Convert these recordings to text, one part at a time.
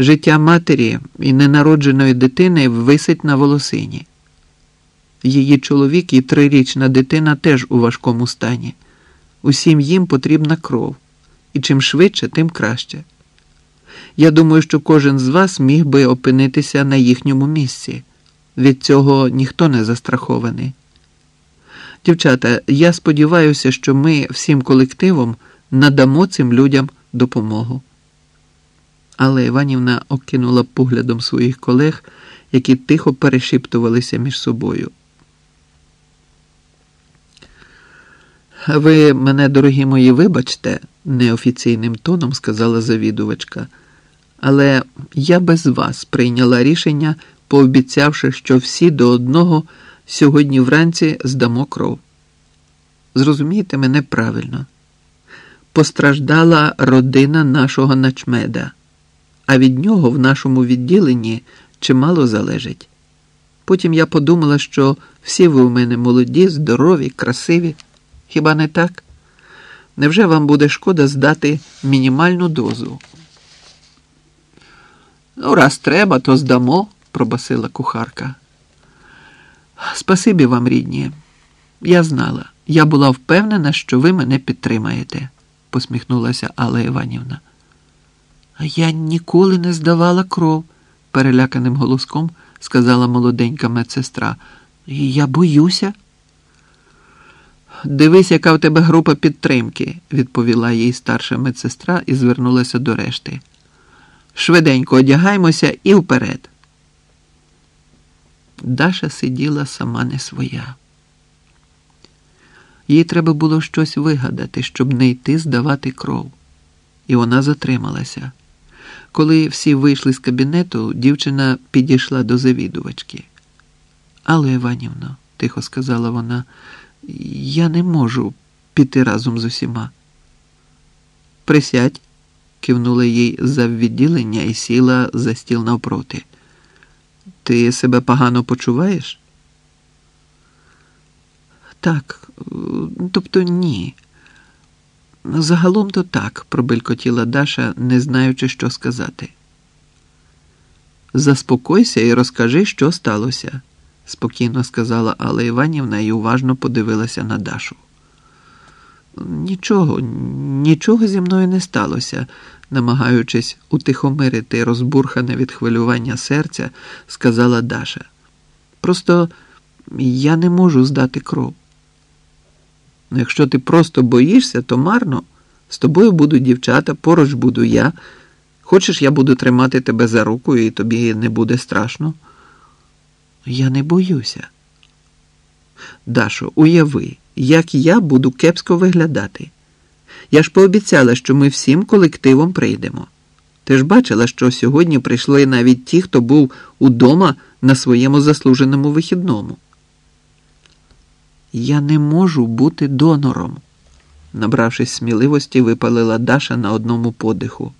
Життя матері і ненародженої дитини висить на волосині. Її чоловік і трирічна дитина теж у важкому стані. Усім їм потрібна кров, і чим швидше, тим краще. Я думаю, що кожен з вас міг би опинитися на їхньому місці. Від цього ніхто не застрахований. Дівчата, я сподіваюся, що ми всім колективом надамо цим людям допомогу. Але Іванівна окинула поглядом своїх колег, які тихо перешіптувалися між собою. Ви мене, дорогі мої, вибачте, неофіційним тоном сказала завідувачка, але я без вас прийняла рішення, пообіцявши, що всі до одного сьогодні вранці здамо кров. Зрозумійте мене правильно. Постраждала родина нашого начмеда, а від нього в нашому відділенні чимало залежить. Потім я подумала, що всі ви у мене молоді, здорові, красиві. Хіба не так? Невже вам буде шкода здати мінімальну дозу? Ну, раз треба, то здамо, пробасила кухарка. Спасибі вам, рідні. Я знала, я була впевнена, що ви мене підтримаєте, посміхнулася Алла Іванівна. Я ніколи не здавала кров, переляканим голоском сказала молоденька медсестра. Я боюся. Дивись, яка в тебе група підтримки, відповіла їй старша медсестра і звернулася до решти. Швиденько одягаймося і вперед. Даша сиділа сама не своя. Їй треба було щось вигадати, щоб не йти здавати кров. І вона затрималася. Коли всі вийшли з кабінету, дівчина підійшла до завідувачки. Алло, Іванівно, тихо сказала вона, я не можу піти разом з усіма. Присядь, кивнула їй за відділення і сіла за стіл навпроти. Ти себе погано почуваєш? Так, тобто ні. Загалом то так, пробелькотіла Даша, не знаючи, що сказати. Заспокойся і розкажи, що сталося, спокійно сказала Алла Іванівна і уважно подивилася на Дашу. Нічого, нічого зі мною не сталося, намагаючись утихомирити розбурхане від хвилювання серця, сказала Даша. Просто я не можу здати кров. Ну, якщо ти просто боїшся, то марно. З тобою будуть дівчата, поруч буду я. Хочеш, я буду тримати тебе за руку, і тобі не буде страшно? Я не боюся. Дашо, уяви, як я буду кепсько виглядати. Я ж пообіцяла, що ми всім колективом прийдемо. Ти ж бачила, що сьогодні прийшли навіть ті, хто був удома на своєму заслуженому вихідному. Я не можу бути донором, набравшись сміливості, випалила Даша на одному подиху.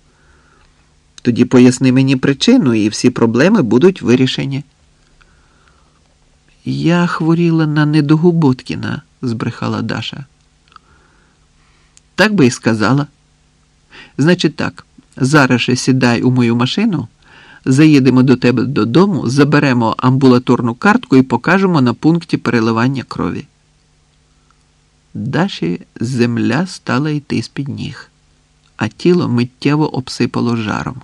Тоді поясни мені причину, і всі проблеми будуть вирішені. Я хворіла на недугу Боткіна, збрехала Даша. Так би і сказала. Значить так, зараз же сідай у мою машину, заїдемо до тебе додому, заберемо амбулаторну картку і покажемо на пункті переливання крові. Даші земля стала йти з-під ніг, а тіло миттєво обсипало жаром.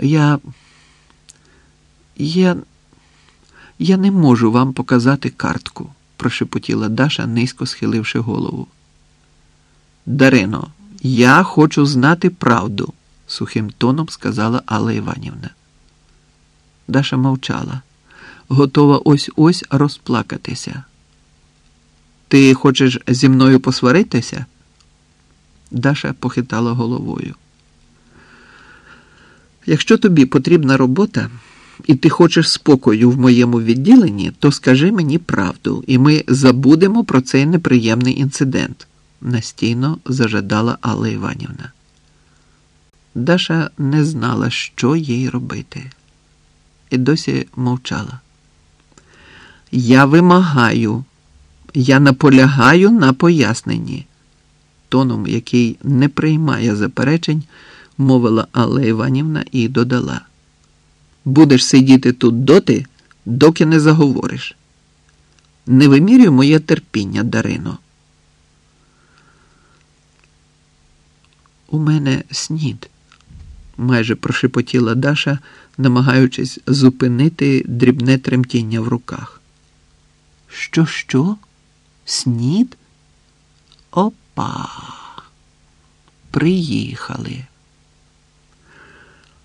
Я. Я. Я не можу вам показати картку, прошепотіла Даша, низько схиливши голову. Дарино, я хочу знати правду, сухим тоном сказала Алла Іванівна. Даша мовчала, готова ось ось розплакатися. Ти хочеш зі мною посваритися? Даша похитала головою. Якщо тобі потрібна робота, і ти хочеш спокою в моєму відділенні, то скажи мені правду, і ми забудемо про цей неприємний інцидент, настійно зажадала Алла Іванівна. Даша не знала, що їй робити, і досі мовчала. Я вимагаю. Я наполягаю на поясненні, тоном, який не приймає заперечень, мовила Алла Іванівна і додала. Будеш сидіти тут доти, доки не заговориш. Не вимірюй моє терпіння, Дарино. У мене снід, майже прошепотіла Даша, намагаючись зупинити дрібне тремтіння в руках. Що, що? Снід? Опа. Приїхали.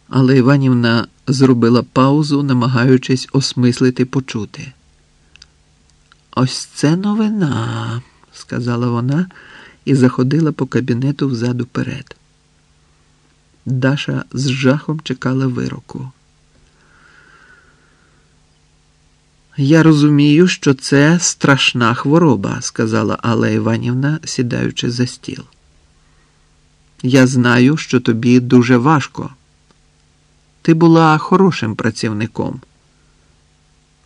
Але Іванівна зробила паузу, намагаючись осмислити почути. Ось це новина, сказала вона і заходила по кабінету взаду перед. Даша з жахом чекала вироку. Я розумію, що це страшна хвороба, сказала Алла Іванівна, сідаючи за стіл. Я знаю, що тобі дуже важко. Ти була хорошим працівником.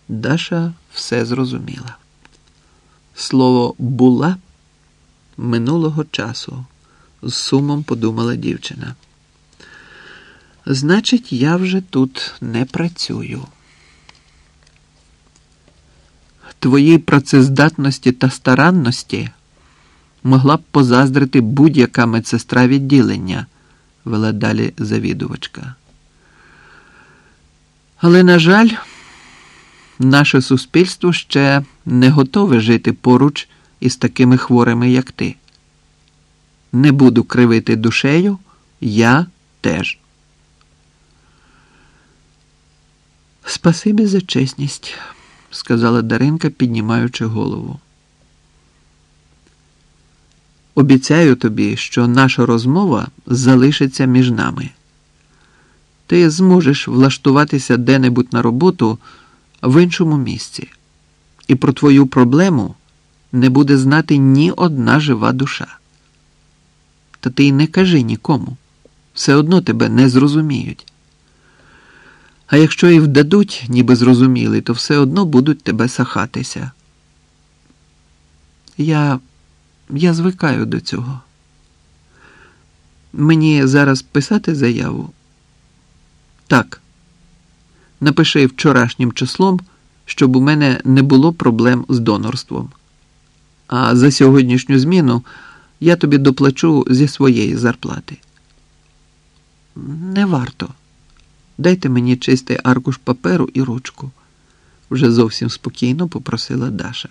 Даша все зрозуміла. Слово була минулого часу, з сумом подумала дівчина. Значить, я вже тут не працюю. Твоїй працездатності та старанності могла б позаздрити будь-яка медсестра відділення, вела далі завідувачка. Але, на жаль, наше суспільство ще не готове жити поруч із такими хворими, як ти. Не буду кривити душею, я теж. Спасибі за чесність, сказала Даринка, піднімаючи голову. Обіцяю тобі, що наша розмова залишиться між нами. Ти зможеш влаштуватися де-небудь на роботу в іншому місці, і про твою проблему не буде знати ні одна жива душа. Та ти й не кажи нікому, все одно тебе не зрозуміють. А якщо і вдадуть, ніби зрозуміли, то все одно будуть тебе сахатися. Я я звикаю до цього. Мені зараз писати заяву. Так. Напиши вчорашнім числом, щоб у мене не було проблем з донорством. А за сьогоднішню зміну я тобі доплачу зі своєї зарплати. Не варто. Дайте мені чистий аркуш паперу і ручку, вже зовсім спокійно попросила Даша.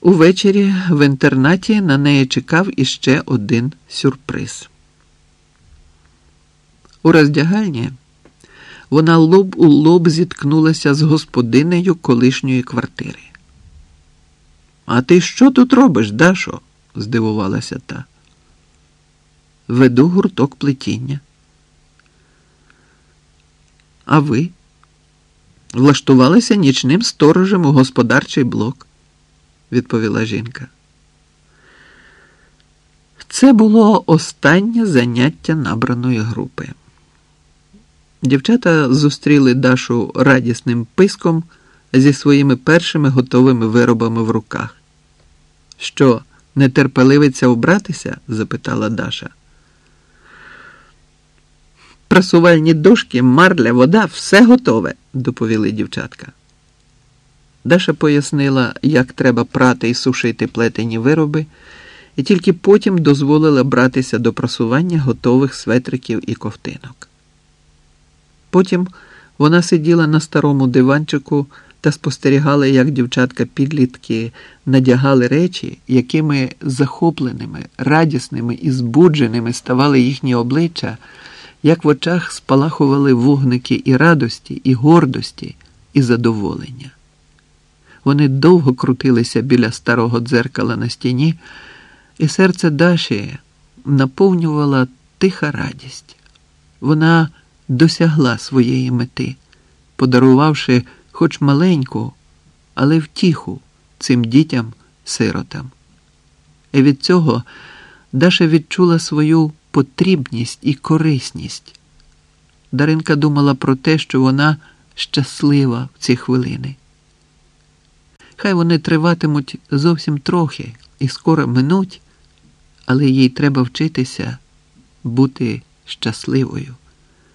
Увечері в інтернаті на неї чекав іще один сюрприз. У роздягальні вона лоб у лоб зіткнулася з господинею колишньої квартири. А ти що тут робиш, Дашо? здивувалася та. Веду гурток плетіння. А ви влаштувалися нічним сторожем у господарчий блок відповіла жінка. Це було останнє заняття набраної групи. Дівчата зустріли Дашу радісним писком зі своїми першими готовими виробами в руках. Що, нетерпеливиться обратися? запитала Даша. Прасувальні дошки, марля, вода, все готове, доповіли дівчатка. Даша пояснила, як треба прати і сушити плетені вироби, і тільки потім дозволила братися до прасування готових светриків і ковтинок. Потім вона сиділа на старому диванчику та спостерігала, як дівчатка-підлітки надягали речі, якими захопленими, радісними і збудженими ставали їхні обличчя, як в очах спалахували вогники і радості, і гордості, і задоволення. Вони довго крутилися біля старого дзеркала на стіні, і серце Даші наповнювала тиха радість. Вона досягла своєї мети, подарувавши хоч маленьку, але втіху цим дітям-сиротам. І від цього Даша відчула свою потрібність і корисність. Даринка думала про те, що вона щаслива в ці хвилини. Хай вони триватимуть зовсім трохи, і скоро минуть, але їй треба вчитися бути щасливою.